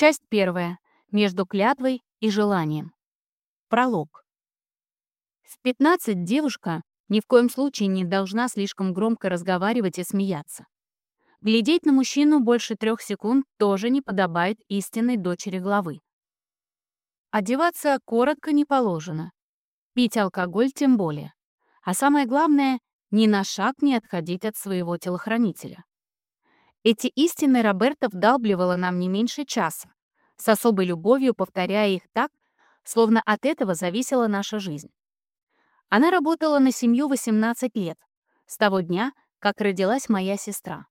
Часть первая. Между клятвой и желанием. Пролог. В 15 девушка ни в коем случае не должна слишком громко разговаривать и смеяться. Глядеть на мужчину больше трех секунд тоже не подобает истинной дочери главы. Одеваться коротко не положено. Пить алкоголь тем более. А самое главное, ни на шаг не отходить от своего телохранителя. Эти истины Роберта вдалбливала нам не меньше часа, с особой любовью повторяя их так, словно от этого зависела наша жизнь. Она работала на семью 18 лет, с того дня, как родилась моя сестра.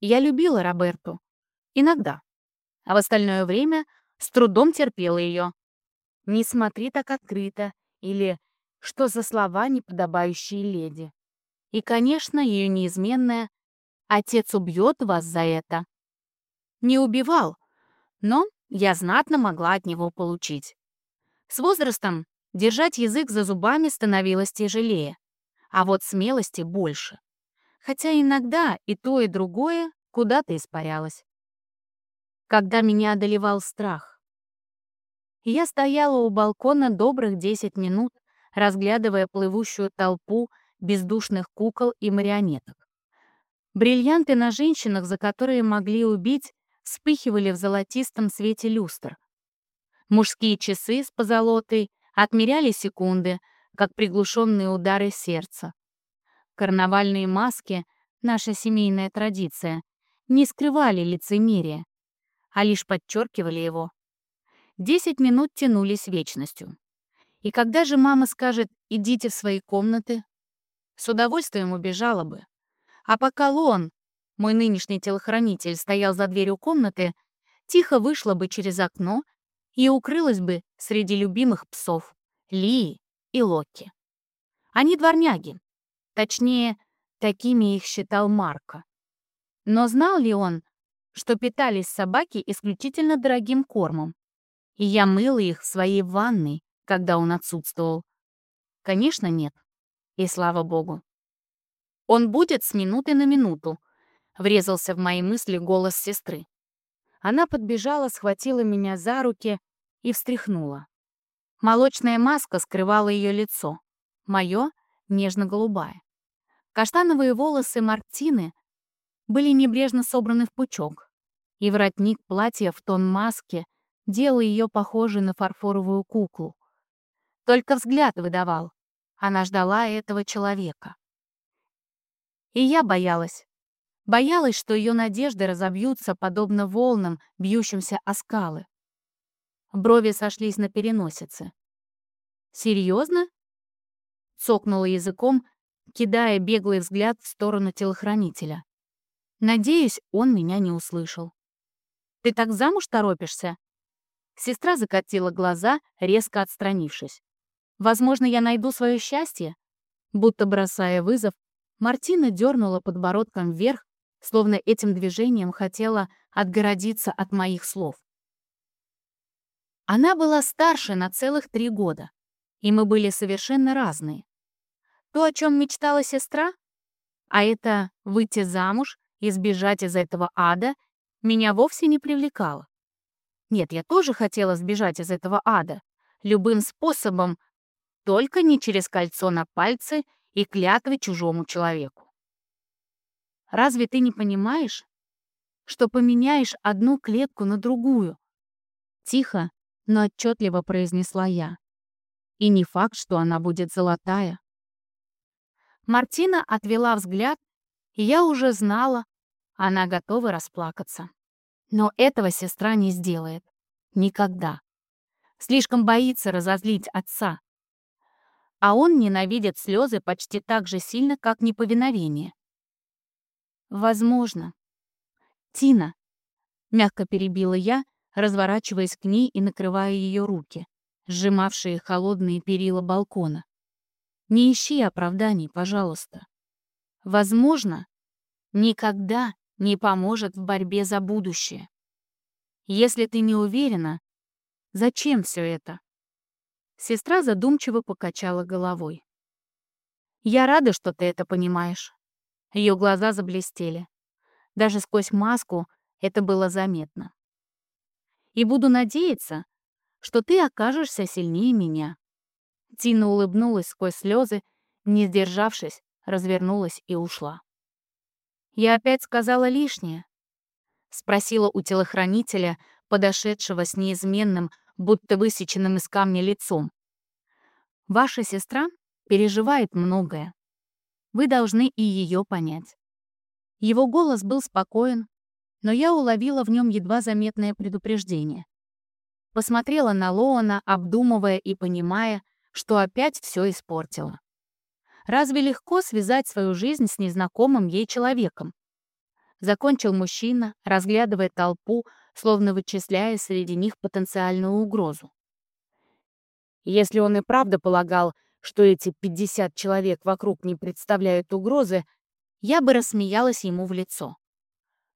Я любила Роберту. Иногда. А в остальное время с трудом терпела ее. «Не смотри так открыто» или «Что за слова, неподобающие леди?» И, конечно, ее неизменное «Отец убьет вас за это». Не убивал, но я знатно могла от него получить. С возрастом Держать язык за зубами становилось тяжелее, а вот смелости больше. Хотя иногда и то, и другое куда-то испарялось. Когда меня одолевал страх. Я стояла у балкона добрых 10 минут, разглядывая плывущую толпу бездушных кукол и марионеток. Бриллианты на женщинах, за которые могли убить, вспыхивали в золотистом свете люстр. Мужские часы с позолотой отмеряли секунды, как приглушенные удары сердца. Карнавальные маски — наша семейная традиция — не скрывали лицемерия, а лишь подчеркивали его. Десять минут тянулись вечностью. И когда же мама скажет «идите в свои комнаты», с удовольствием убежала бы. А пока Лон, мой нынешний телохранитель, стоял за дверью комнаты, тихо вышла бы через окно и укрылась бы среди любимых псов Лии и Локи. Они дворняги. Точнее, такими их считал Марко. Но знал ли он, что питались собаки исключительно дорогим кормом? И я мыла их в своей ванной, когда он отсутствовал. Конечно, нет. И слава богу. Он будет с минуты на минуту, врезался в мои мысли голос сестры. Она подбежала, схватила меня за руки и встряхнула. Молочная маска скрывала ее лицо, мое — нежно-голубая. Каштановые волосы Мартины были небрежно собраны в пучок, и воротник платья в тон маски делал ее похожей на фарфоровую куклу. Только взгляд выдавал. Она ждала этого человека. И я боялась. Боялась, что ее надежды разобьются, подобно волнам, бьющимся о скалы. Брови сошлись на переносице. «Серьезно?» Цокнула языком, кидая беглый взгляд в сторону телохранителя. Надеюсь, он меня не услышал. «Ты так замуж торопишься?» Сестра закатила глаза, резко отстранившись. «Возможно, я найду свое счастье?» Будто бросая вызов, Мартина дернула подбородком вверх, словно этим движением хотела отгородиться от моих слов. Она была старше на целых три года, и мы были совершенно разные. То, о чем мечтала сестра, а это выйти замуж и сбежать из этого ада, меня вовсе не привлекало. Нет, я тоже хотела сбежать из этого ада, любым способом, только не через кольцо на пальце и клятвы чужому человеку. Разве ты не понимаешь, что поменяешь одну клетку на другую? Тихо, но отчетливо произнесла я. И не факт, что она будет золотая. Мартина отвела взгляд, и я уже знала, она готова расплакаться. Но этого сестра не сделает. Никогда. Слишком боится разозлить отца. А он ненавидит слезы почти так же сильно, как неповиновение. Возможно. Тина, мягко перебила я, разворачиваясь к ней и накрывая ее руки, сжимавшие холодные перила балкона. «Не ищи оправданий, пожалуйста. Возможно, никогда не поможет в борьбе за будущее. Если ты не уверена, зачем все это?» Сестра задумчиво покачала головой. «Я рада, что ты это понимаешь». Ее глаза заблестели. Даже сквозь маску это было заметно. И буду надеяться, что ты окажешься сильнее меня». Тина улыбнулась сквозь слезы, не сдержавшись, развернулась и ушла. «Я опять сказала лишнее?» — спросила у телохранителя, подошедшего с неизменным, будто высеченным из камня лицом. «Ваша сестра переживает многое. Вы должны и ее понять». Его голос был спокоен, но я уловила в нем едва заметное предупреждение. Посмотрела на Лоана, обдумывая и понимая, что опять все испортила. Разве легко связать свою жизнь с незнакомым ей человеком? Закончил мужчина, разглядывая толпу, словно вычисляя среди них потенциальную угрозу. Если он и правда полагал, что эти 50 человек вокруг не представляют угрозы, я бы рассмеялась ему в лицо.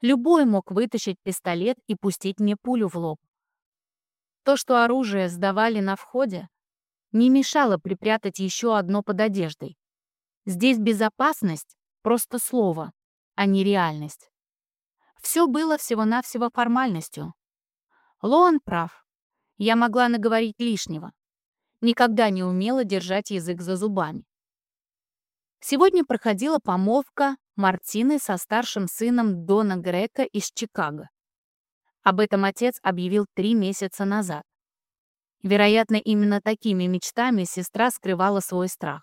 Любой мог вытащить пистолет и пустить мне пулю в лоб. То, что оружие сдавали на входе, не мешало припрятать еще одно под одеждой. Здесь безопасность — просто слово, а не реальность. Все было всего-навсего формальностью. Лоан прав. Я могла наговорить лишнего. Никогда не умела держать язык за зубами. Сегодня проходила помолвка Мартины со старшим сыном Дона Грека из Чикаго. Об этом отец объявил три месяца назад. Вероятно, именно такими мечтами сестра скрывала свой страх.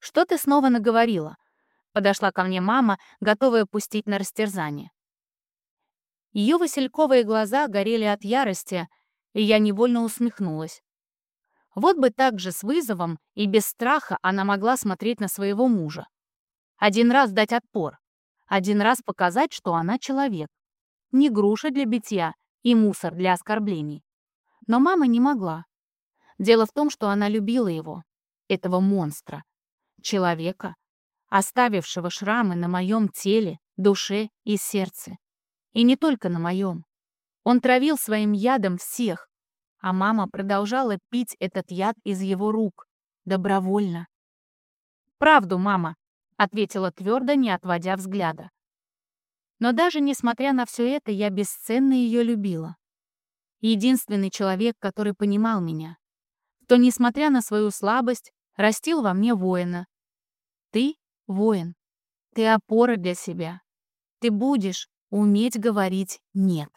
«Что ты снова наговорила?» Подошла ко мне мама, готовая пустить на растерзание. Ее васильковые глаза горели от ярости, и я невольно усмехнулась. Вот бы так же с вызовом и без страха она могла смотреть на своего мужа. Один раз дать отпор, один раз показать, что она человек. Не груша для битья и мусор для оскорблений. Но мама не могла. Дело в том, что она любила его, этого монстра, человека, оставившего шрамы на моем теле, душе и сердце. И не только на моем. Он травил своим ядом всех, а мама продолжала пить этот яд из его рук, добровольно. «Правду, мама», — ответила твердо, не отводя взгляда. Но даже несмотря на все это, я бесценно ее любила. Единственный человек, который понимал меня. Кто, несмотря на свою слабость, растил во мне воина. Ты — воин. Ты опора для себя. Ты будешь уметь говорить «нет».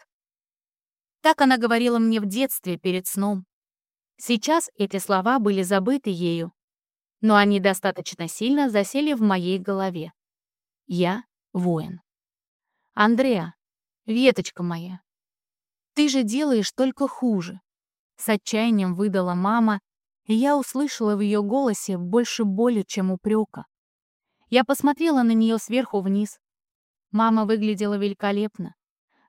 Так она говорила мне в детстве перед сном. Сейчас эти слова были забыты ею, но они достаточно сильно засели в моей голове. Я воин. Андреа, веточка моя, ты же делаешь только хуже. С отчаянием выдала мама, и я услышала в ее голосе больше боли, чем упрека. Я посмотрела на нее сверху вниз, Мама выглядела великолепно.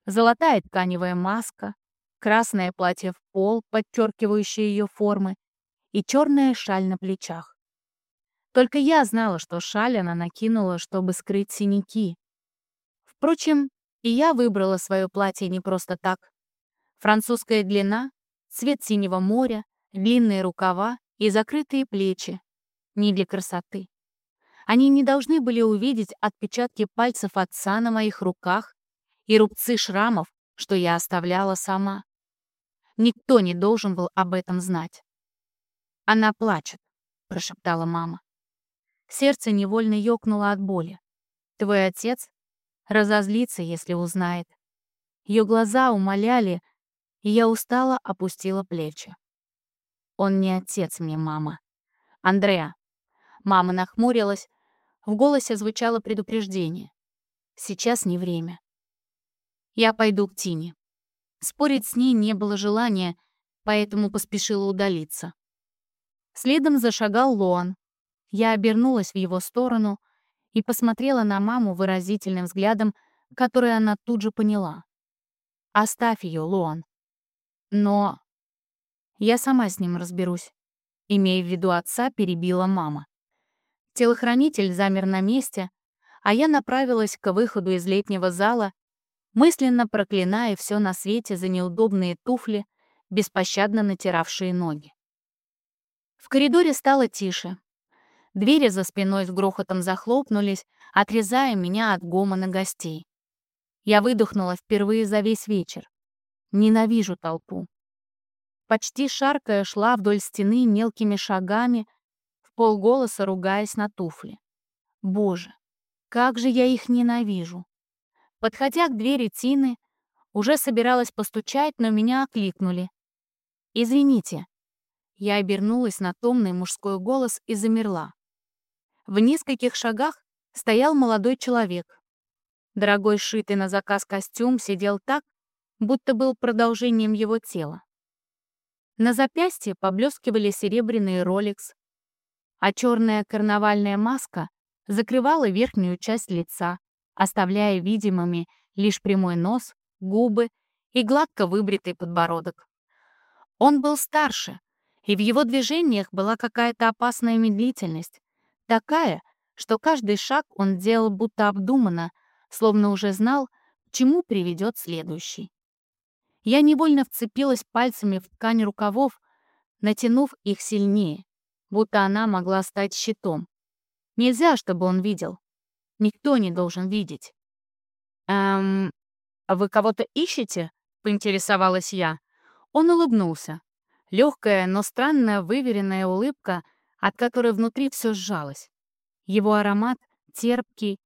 Золотая тканевая маска, красное платье в пол, подчеркивающее ее формы, и черная шаль на плечах. Только я знала, что шаль она накинула, чтобы скрыть синяки. Впрочем, и я выбрала свое платье не просто так. Французская длина, цвет синего моря, длинные рукава и закрытые плечи. Не для красоты. Они не должны были увидеть отпечатки пальцев отца на моих руках и рубцы шрамов, что я оставляла сама. Никто не должен был об этом знать. «Она плачет», — прошептала мама. Сердце невольно ёкнуло от боли. «Твой отец разозлится, если узнает». Ее глаза умоляли, и я устало опустила плечи. «Он не отец мне, мама. Андреа». Мама нахмурилась, в голосе звучало предупреждение. Сейчас не время. Я пойду к Тине. Спорить с ней не было желания, поэтому поспешила удалиться. Следом зашагал Лоан. Я обернулась в его сторону и посмотрела на маму выразительным взглядом, который она тут же поняла. «Оставь ее, Лоан». Но я сама с ним разберусь. Имея в виду отца, перебила мама. Телохранитель замер на месте, а я направилась к выходу из летнего зала, мысленно проклиная все на свете за неудобные туфли, беспощадно натиравшие ноги. В коридоре стало тише. Двери за спиной с грохотом захлопнулись, отрезая меня от гомона гостей. Я выдохнула впервые за весь вечер. Ненавижу толпу. Почти шаркая шла вдоль стены мелкими шагами, полголоса ругаясь на туфли. Боже, как же я их ненавижу. Подходя к двери Тины, уже собиралась постучать, но меня окликнули. «Извините». Я обернулась на томный мужской голос и замерла. В нескольких шагах стоял молодой человек. Дорогой шитый на заказ костюм сидел так, будто был продолжением его тела. На запястье поблескивали серебряные роликс, а черная карнавальная маска закрывала верхнюю часть лица, оставляя видимыми лишь прямой нос, губы и гладко выбритый подбородок. Он был старше, и в его движениях была какая-то опасная медлительность, такая, что каждый шаг он делал будто обдуманно, словно уже знал, к чему приведет следующий. Я невольно вцепилась пальцами в ткань рукавов, натянув их сильнее, будто она могла стать щитом. Нельзя, чтобы он видел. Никто не должен видеть. «Эм, а вы кого-то ищете?» — поинтересовалась я. Он улыбнулся. Легкая, но странная выверенная улыбка, от которой внутри все сжалось. Его аромат, терпкий,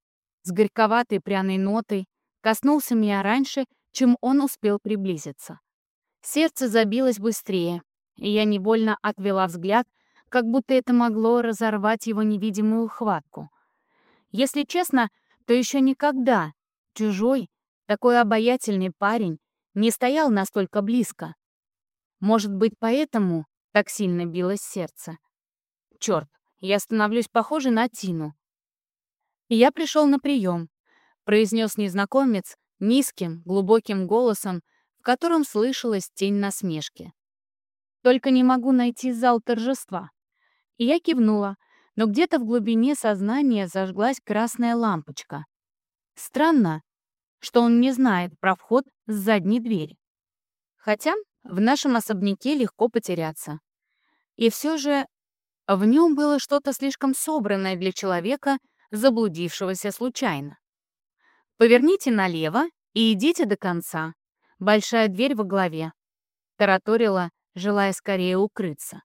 с горьковатой пряной нотой, коснулся меня раньше, чем он успел приблизиться. Сердце забилось быстрее, и я невольно отвела взгляд, как будто это могло разорвать его невидимую хватку. Если честно, то еще никогда чужой, такой обаятельный парень не стоял настолько близко. Может быть, поэтому так сильно билось сердце. Черт, я становлюсь похожей на Тину. «Я пришел на прием», — произнес незнакомец, низким, глубоким голосом, в котором слышалась тень насмешки. «Только не могу найти зал торжества». И я кивнула, но где-то в глубине сознания зажглась красная лампочка. Странно, что он не знает про вход с задней двери. Хотя в нашем особняке легко потеряться. И все же в нем было что-то слишком собранное для человека, заблудившегося случайно. Поверните налево и идите до конца. Большая дверь во главе. Тараторила, желая скорее укрыться.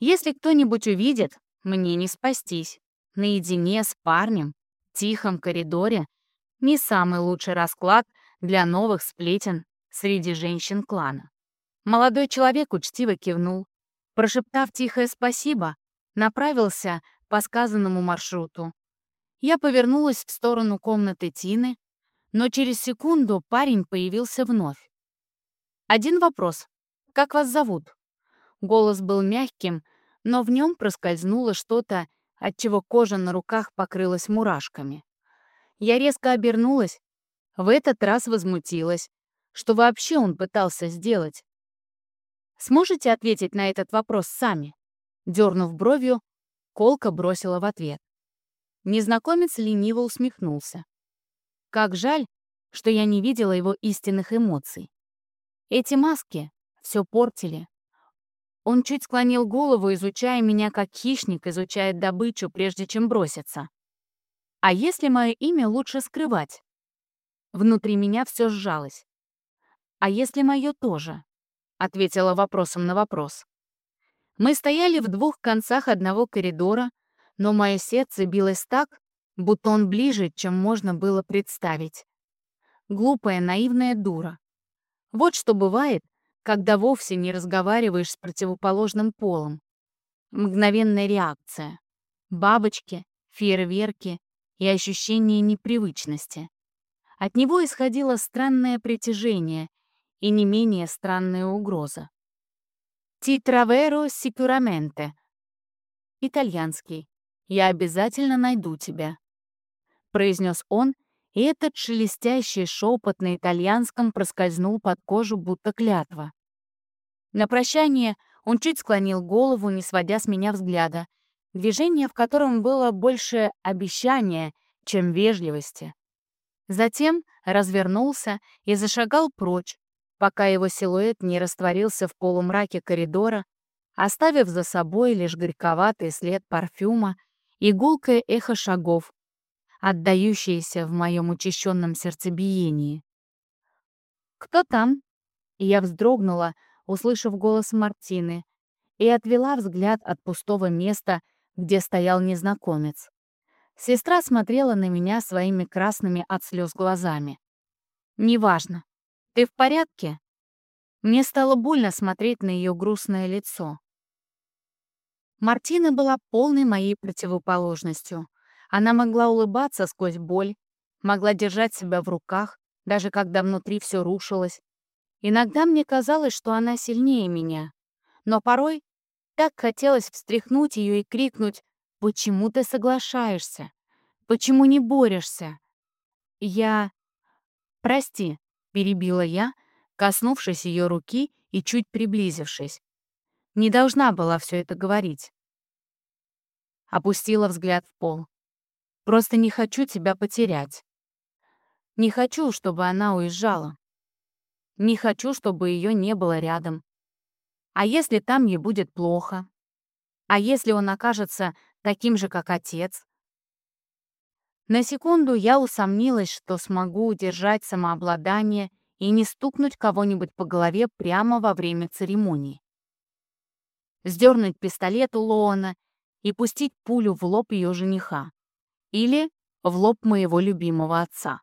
Если кто-нибудь увидит, мне не спастись. Наедине с парнем, в тихом коридоре, не самый лучший расклад для новых сплетен среди женщин клана. Молодой человек учтиво кивнул. Прошептав тихое «спасибо», направился по сказанному маршруту. Я повернулась в сторону комнаты Тины, но через секунду парень появился вновь. «Один вопрос. Как вас зовут?» Голос был мягким, но в нем проскользнуло что-то, от чего кожа на руках покрылась мурашками. Я резко обернулась, в этот раз возмутилась. Что вообще он пытался сделать? Сможете ответить на этот вопрос сами?» Дернув бровью, Колка бросила в ответ. Незнакомец лениво усмехнулся. Как жаль, что я не видела его истинных эмоций. Эти маски все портили. Он чуть склонил голову, изучая меня как хищник изучает добычу, прежде чем броситься. А если мое имя лучше скрывать? Внутри меня все сжалось. А если мое тоже? Ответила вопросом на вопрос. Мы стояли в двух концах одного коридора, но мое сердце билось так, будто он ближе, чем можно было представить. Глупая, наивная дура. Вот что бывает, когда вовсе не разговариваешь с противоположным полом. Мгновенная реакция. Бабочки, фейерверки и ощущение непривычности. От него исходило странное притяжение и не менее странная угроза. «Ti traverò sicuramente». Итальянский. «Я обязательно найду тебя», — произнес он, и этот шелестящий шепот на итальянском проскользнул под кожу, будто клятва. На прощание он чуть склонил голову, не сводя с меня взгляда, движение в котором было больше обещания, чем вежливости. Затем развернулся и зашагал прочь, пока его силуэт не растворился в полумраке коридора, оставив за собой лишь горьковатый след парфюма и гулкое эхо шагов, отдающееся в моем учащенном сердцебиении. «Кто там?» Я вздрогнула, услышав голос Мартины, и отвела взгляд от пустого места, где стоял незнакомец. Сестра смотрела на меня своими красными от слез глазами. «Неважно. Ты в порядке?» Мне стало больно смотреть на ее грустное лицо. Мартина была полной моей противоположностью. Она могла улыбаться сквозь боль, могла держать себя в руках, даже когда внутри все рушилось. Иногда мне казалось, что она сильнее меня, но порой так хотелось встряхнуть ее и крикнуть «Почему ты соглашаешься? Почему не борешься?» Я... «Прости», — перебила я, коснувшись ее руки и чуть приблизившись. Не должна была все это говорить. Опустила взгляд в пол. Просто не хочу тебя потерять. Не хочу, чтобы она уезжала. Не хочу, чтобы ее не было рядом. А если там ей будет плохо? А если он окажется таким же, как отец? На секунду я усомнилась, что смогу удержать самообладание и не стукнуть кого-нибудь по голове прямо во время церемонии. Сдернуть пистолет у Лоана и пустить пулю в лоб ее жениха. Или в лоб моего любимого отца.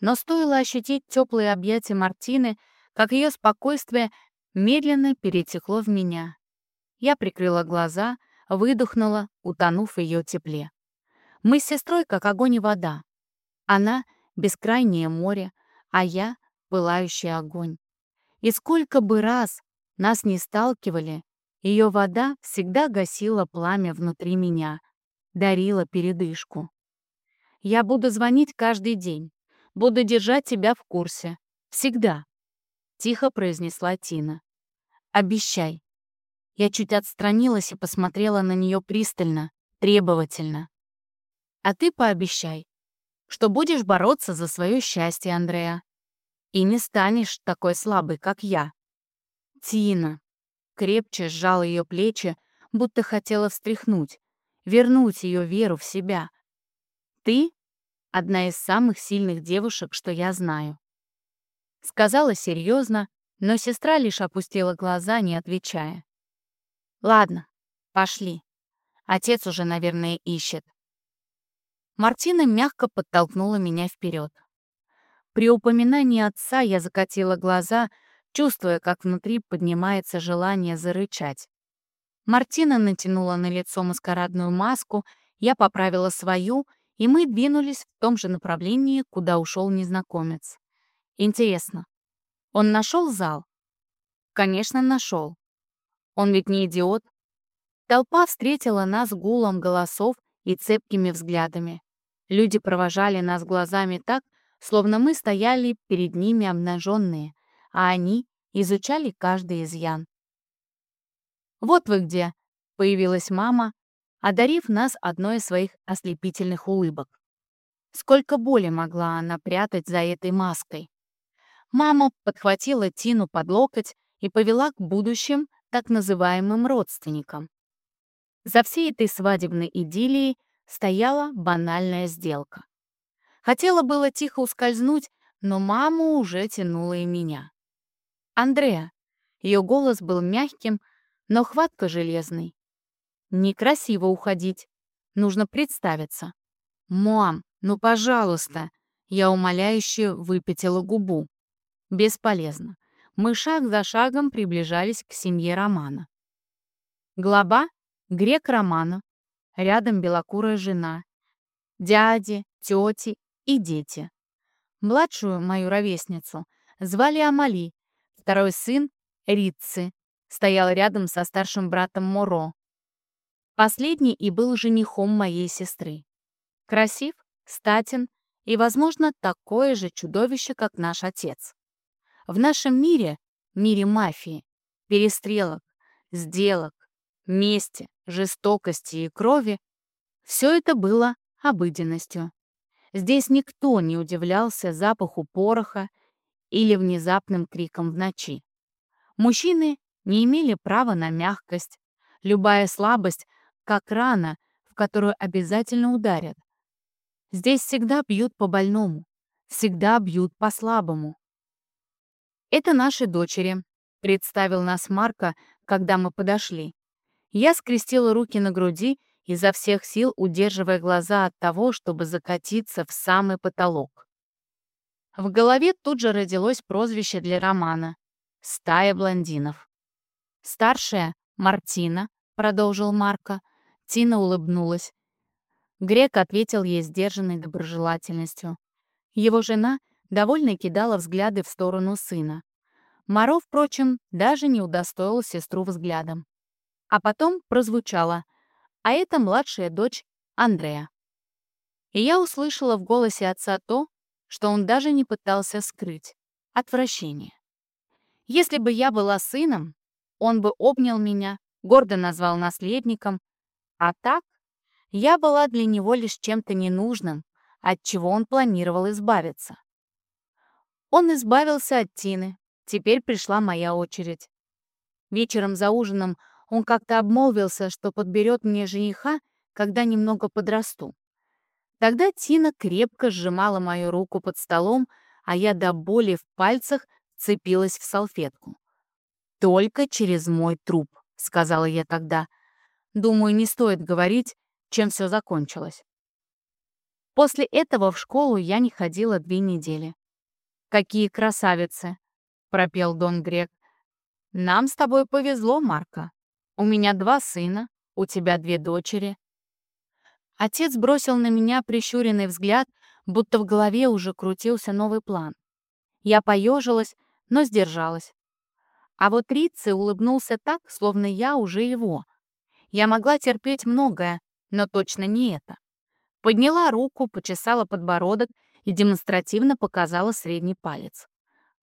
Но стоило ощутить теплые объятия Мартины, как ее спокойствие медленно перетекло в меня. Я прикрыла глаза, выдохнула, утонув ее тепле. Мы с сестрой как огонь и вода. Она — бескрайнее море, а я — пылающий огонь. И сколько бы раз нас не сталкивали, ее вода всегда гасила пламя внутри меня, дарила передышку. Я буду звонить каждый день, буду держать тебя в курсе. Всегда. Тихо произнесла Тина. Обещай. Я чуть отстранилась и посмотрела на нее пристально, требовательно. А ты пообещай, что будешь бороться за свое счастье, Андреа. И не станешь такой слабой, как я. Тина, крепче сжал ее плечи, будто хотела встряхнуть, вернуть ее веру в себя. «Ты — одна из самых сильных девушек, что я знаю». Сказала серьезно, но сестра лишь опустила глаза, не отвечая. «Ладно, пошли. Отец уже, наверное, ищет». Мартина мягко подтолкнула меня вперед. При упоминании отца я закатила глаза, чувствуя, как внутри поднимается желание зарычать. Мартина натянула на лицо маскарадную маску, я поправила свою, и мы двинулись в том же направлении, куда ушел незнакомец. Интересно, он нашел зал? Конечно, нашел. Он ведь не идиот. Толпа встретила нас гулом голосов и цепкими взглядами. Люди провожали нас глазами так, словно мы стояли перед ними обнаженные, а они изучали каждый изъян. «Вот вы где!» — появилась мама, одарив нас одной из своих ослепительных улыбок. Сколько боли могла она прятать за этой маской. Мама подхватила Тину под локоть и повела к будущим так называемым родственникам. За всей этой свадебной идиллией стояла банальная сделка. Хотела было тихо ускользнуть, но маму уже тянула и меня. Андреа. Ее голос был мягким, но хватка железной. Некрасиво уходить. Нужно представиться. «Мам, ну пожалуйста!» Я умоляюще выпятила губу. Бесполезно. Мы шаг за шагом приближались к семье Романа. Глава — грек Романа. Рядом белокурая жена. Дяди, тети и дети. Младшую, мою ровесницу, звали Амали, второй сын — Ритцы, стоял рядом со старшим братом Моро. Последний и был женихом моей сестры. Красив, статен и, возможно, такое же чудовище, как наш отец. В нашем мире, мире мафии, перестрелок, сделок, мести, жестокости и крови, все это было обыденностью. Здесь никто не удивлялся запаху пороха или внезапным криком в ночи. Мужчины не имели права на мягкость. Любая слабость, как рана, в которую обязательно ударят. Здесь всегда бьют по больному, всегда бьют по слабому. «Это наши дочери», — представил нас Марка, когда мы подошли. Я скрестила руки на груди, изо всех сил удерживая глаза от того, чтобы закатиться в самый потолок. В голове тут же родилось прозвище для романа — «Стая блондинов». «Старшая — Мартина», — продолжил Марко. Тина улыбнулась. Грек ответил ей сдержанной доброжелательностью. Его жена довольно кидала взгляды в сторону сына. Моро, впрочем, даже не удостоил сестру взглядом. А потом прозвучало «А это младшая дочь Андрея». И я услышала в голосе отца то, что он даже не пытался скрыть — отвращение. Если бы я была сыном, он бы обнял меня, гордо назвал наследником, а так я была для него лишь чем-то ненужным, от чего он планировал избавиться. Он избавился от Тины, теперь пришла моя очередь. Вечером за ужином он как-то обмолвился, что подберет мне жениха, когда немного подрасту. Тогда Тина крепко сжимала мою руку под столом, а я до боли в пальцах цепилась в салфетку. «Только через мой труп», — сказала я тогда. Думаю, не стоит говорить, чем все закончилось. После этого в школу я не ходила две недели. «Какие красавицы!» — пропел Дон Грек. «Нам с тобой повезло, Марка. У меня два сына, у тебя две дочери, Отец бросил на меня прищуренный взгляд, будто в голове уже крутился новый план. Я поежилась, но сдержалась. А вот Рицци улыбнулся так, словно я уже его. Я могла терпеть многое, но точно не это. Подняла руку, почесала подбородок и демонстративно показала средний палец.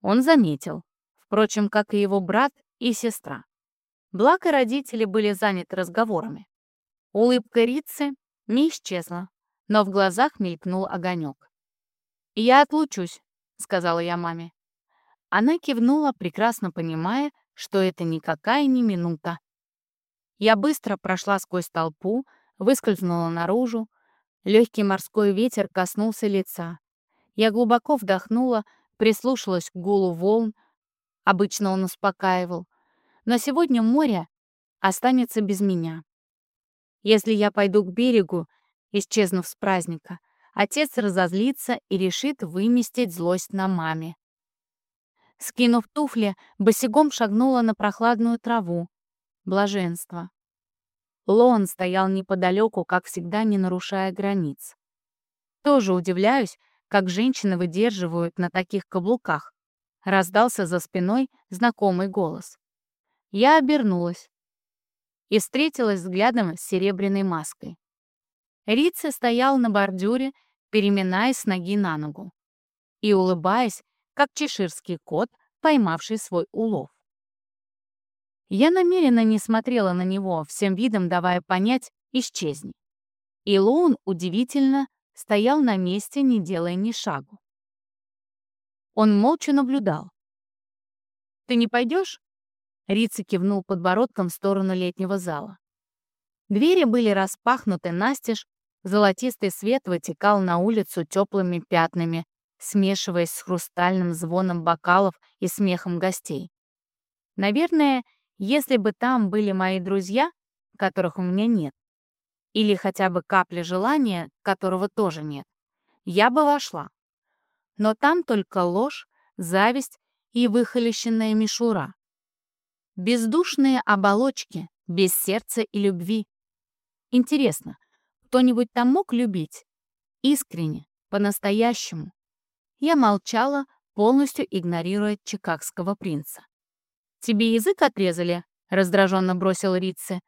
Он заметил, впрочем, как и его брат и сестра. Благо родители были заняты разговорами. Улыбка Рицы не исчезла, но в глазах мелькнул огонек. «Я отлучусь», — сказала я маме. Она кивнула, прекрасно понимая, что это никакая не минута. Я быстро прошла сквозь толпу, выскользнула наружу. Легкий морской ветер коснулся лица. Я глубоко вдохнула, прислушалась к гулу волн. Обычно он успокаивал. Но сегодня море останется без меня. Если я пойду к берегу, исчезнув с праздника, отец разозлится и решит выместить злость на маме. Скинув туфли, босиком шагнула на прохладную траву. Блаженство. Лон стоял неподалеку, как всегда, не нарушая границ. Тоже удивляюсь, как женщины выдерживают на таких каблуках. Раздался за спиной знакомый голос. Я обернулась и встретилась взглядом с серебряной маской. Рица стоял на бордюре, переминаясь с ноги на ногу и улыбаясь, как чеширский кот, поймавший свой улов. Я намеренно не смотрела на него, всем видом давая понять «исчезни». И Лоун удивительно стоял на месте, не делая ни шагу. Он молча наблюдал. «Ты не пойдешь?» Рица кивнул подбородком в сторону летнего зала. Двери были распахнуты настежь, золотистый свет вытекал на улицу теплыми пятнами, смешиваясь с хрустальным звоном бокалов и смехом гостей. Наверное, если бы там были мои друзья, которых у меня нет, или хотя бы капля желания, которого тоже нет, я бы вошла. Но там только ложь, зависть и выхолещенная мишура. Бездушные оболочки, без сердца и любви. Интересно, кто-нибудь там мог любить? Искренне, по-настоящему. Я молчала, полностью игнорируя чикагского принца. «Тебе язык отрезали?» — раздраженно бросил Рице.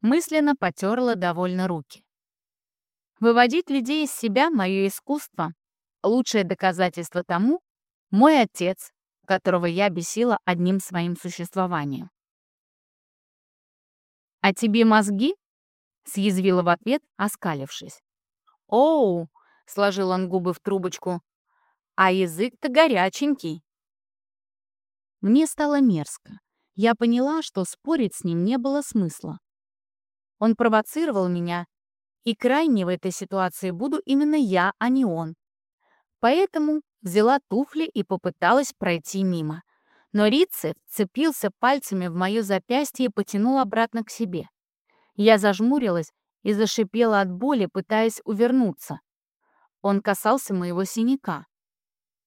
Мысленно потерла довольно руки. Выводить людей из себя — мое искусство. Лучшее доказательство тому — мой отец, которого я бесила одним своим существованием. «А тебе мозги?» — съязвила в ответ, оскалившись. «Оу!» — сложил он губы в трубочку. «А язык-то горяченький!» Мне стало мерзко. Я поняла, что спорить с ним не было смысла. Он провоцировал меня, и крайне в этой ситуации буду именно я, а не он. Поэтому взяла туфли и попыталась пройти мимо. Но Рице вцепился пальцами в мое запястье и потянул обратно к себе. Я зажмурилась и зашипела от боли, пытаясь увернуться. Он касался моего синяка.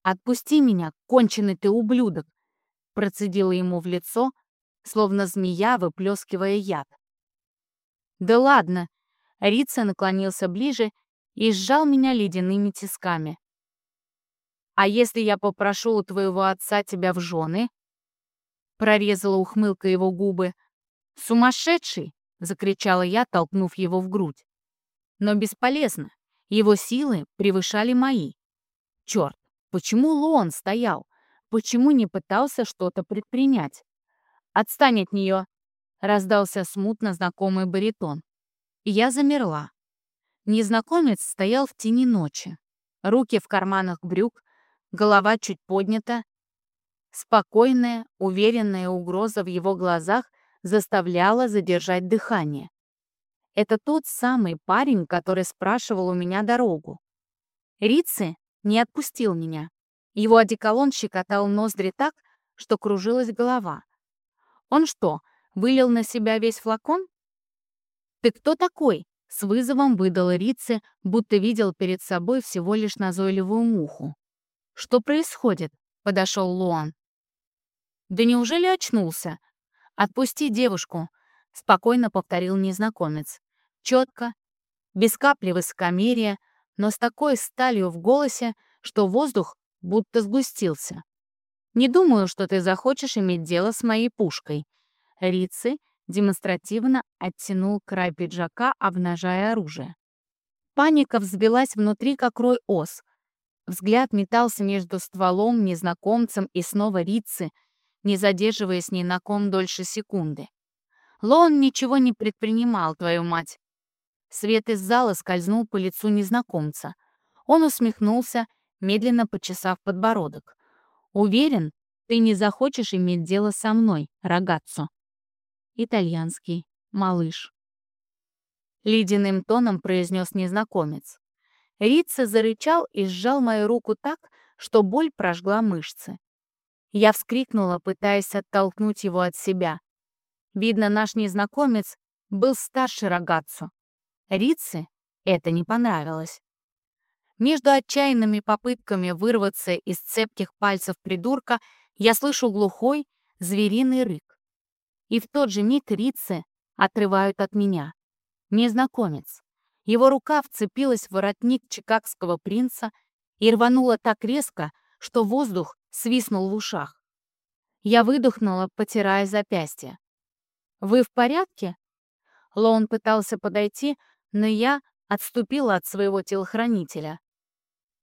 «Отпусти меня, конченый ты ублюдок!» процедила ему в лицо, словно змея, выплескивая яд. «Да ладно!» Рица наклонился ближе и сжал меня ледяными тисками. «А если я попрошу у твоего отца тебя в жены?» Прорезала ухмылка его губы. «Сумасшедший!» — закричала я, толкнув его в грудь. Но бесполезно. Его силы превышали мои. Черт, почему Лон стоял? Почему не пытался что-то предпринять? «Отстань от нее!» — раздался смутно знакомый баритон. И я замерла. Незнакомец стоял в тени ночи. Руки в карманах брюк, голова чуть поднята. Спокойная, уверенная угроза в его глазах заставляла задержать дыхание. Это тот самый парень, который спрашивал у меня дорогу. Рицы не отпустил меня. Его одеколон щекотал ноздри так, что кружилась голова. Он что, вылил на себя весь флакон? «Ты кто такой?» — с вызовом выдал Рице, будто видел перед собой всего лишь назойливую муху. «Что происходит?» — подошел Луан. «Да неужели очнулся? Отпусти девушку!» — спокойно повторил незнакомец. Четко, без капли высокомерия, но с такой сталью в голосе, что воздух будто сгустился. «Не думаю, что ты захочешь иметь дело с моей пушкой». Рицы демонстративно оттянул край пиджака, обнажая оружие. Паника взбилась внутри, как рой ос. Взгляд метался между стволом, незнакомцем и снова Рицы, не задерживаясь ни на ком дольше секунды. Лоун ничего не предпринимал, твою мать. Свет из зала скользнул по лицу незнакомца. Он усмехнулся, медленно почесав подбородок. «Уверен, ты не захочешь иметь дело со мной, рогаццо». Итальянский. Малыш. Ледяным тоном произнес незнакомец. Рица зарычал и сжал мою руку так, что боль прожгла мышцы. Я вскрикнула, пытаясь оттолкнуть его от себя. Видно, наш незнакомец был старше Рогацу. Рице это не понравилось. Между отчаянными попытками вырваться из цепких пальцев придурка я слышу глухой, звериный рык. И в тот же миг Рице отрывают от меня. Незнакомец. Его рука вцепилась в воротник чикагского принца и рванула так резко, что воздух свистнул в ушах. Я выдохнула, потирая запястье. «Вы в порядке?» Лоун пытался подойти, но я отступила от своего телохранителя.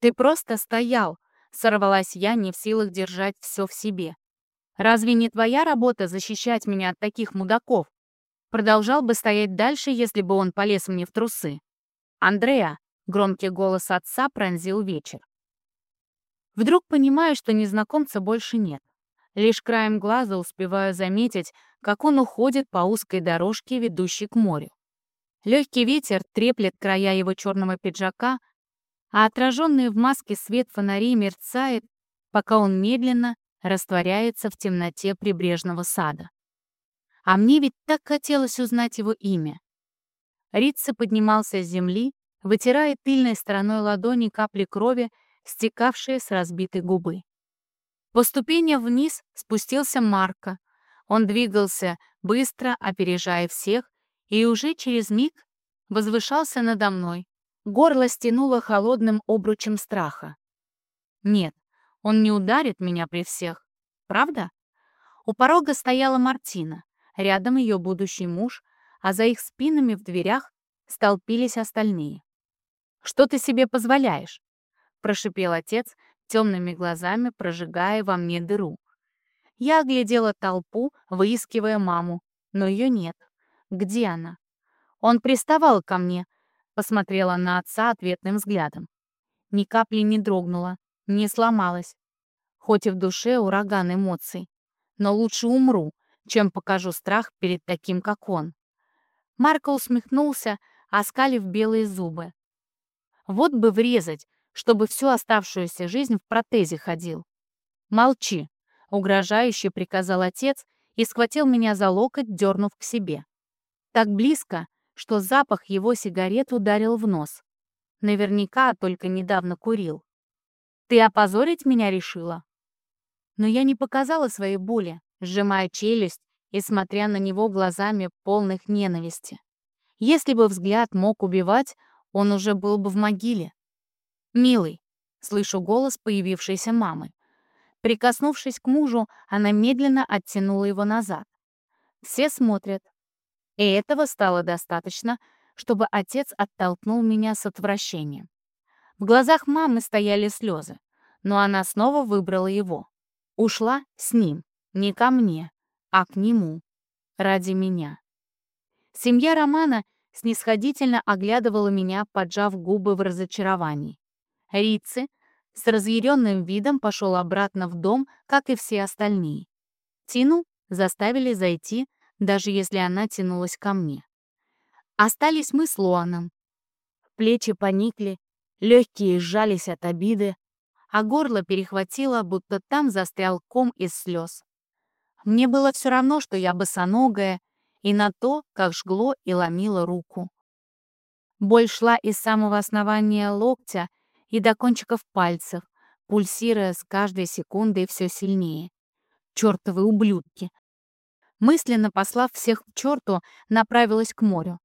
«Ты просто стоял», — сорвалась я, не в силах держать все в себе. «Разве не твоя работа защищать меня от таких мудаков?» Продолжал бы стоять дальше, если бы он полез мне в трусы. «Андреа!» — громкий голос отца пронзил вечер. Вдруг понимаю, что незнакомца больше нет. Лишь краем глаза успеваю заметить, как он уходит по узкой дорожке, ведущей к морю. Легкий ветер треплет края его черного пиджака, а отраженный в маске свет фонарей мерцает, пока он медленно растворяется в темноте прибрежного сада. А мне ведь так хотелось узнать его имя. Рица поднимался с земли, вытирая тыльной стороной ладони капли крови, стекавшие с разбитой губы. По ступеням вниз спустился Марко. Он двигался быстро, опережая всех, и уже через миг возвышался надо мной. Горло стянуло холодным обручем страха. Нет, он не ударит меня при всех. Правда? У порога стояла Мартина, рядом ее будущий муж, а за их спинами в дверях столпились остальные. «Что ты себе позволяешь?» — прошипел отец, темными глазами прожигая во мне дыру. Я оглядела толпу, выискивая маму, но ее нет. Где она? Он приставал ко мне, посмотрела на отца ответным взглядом. Ни капли не дрогнула, не сломалась. Хоть и в душе ураган эмоций. Но лучше умру, чем покажу страх перед таким, как он. Марко усмехнулся, оскалив белые зубы. Вот бы врезать, чтобы всю оставшуюся жизнь в протезе ходил. Молчи. Угрожающе приказал отец и схватил меня за локоть, дернув к себе. Так близко, что запах его сигарет ударил в нос. Наверняка только недавно курил. «Ты опозорить меня решила?» Но я не показала своей боли, сжимая челюсть и смотря на него глазами полных ненависти. Если бы взгляд мог убивать, он уже был бы в могиле. «Милый», — слышу голос появившейся мамы. Прикоснувшись к мужу, она медленно оттянула его назад. Все смотрят. И этого стало достаточно, чтобы отец оттолкнул меня с отвращением. В глазах мамы стояли слезы, но она снова выбрала его. Ушла с ним, не ко мне, а к нему, ради меня. Семья Романа снисходительно оглядывала меня, поджав губы в разочаровании. Рицы с разъяренным видом пошел обратно в дом, как и все остальные. Тину заставили зайти, даже если она тянулась ко мне. Остались мы с Луаном. Плечи поникли, легкие сжались от обиды, а горло перехватило, будто там застрял ком из слез. Мне было все равно, что я босоногая, и на то, как жгло и ломило руку. Боль шла из самого основания локтя и до кончиков пальцев, пульсируя с каждой секундой все сильнее. Чёртовы ублюдки! Мысленно послав всех к черту, направилась к морю.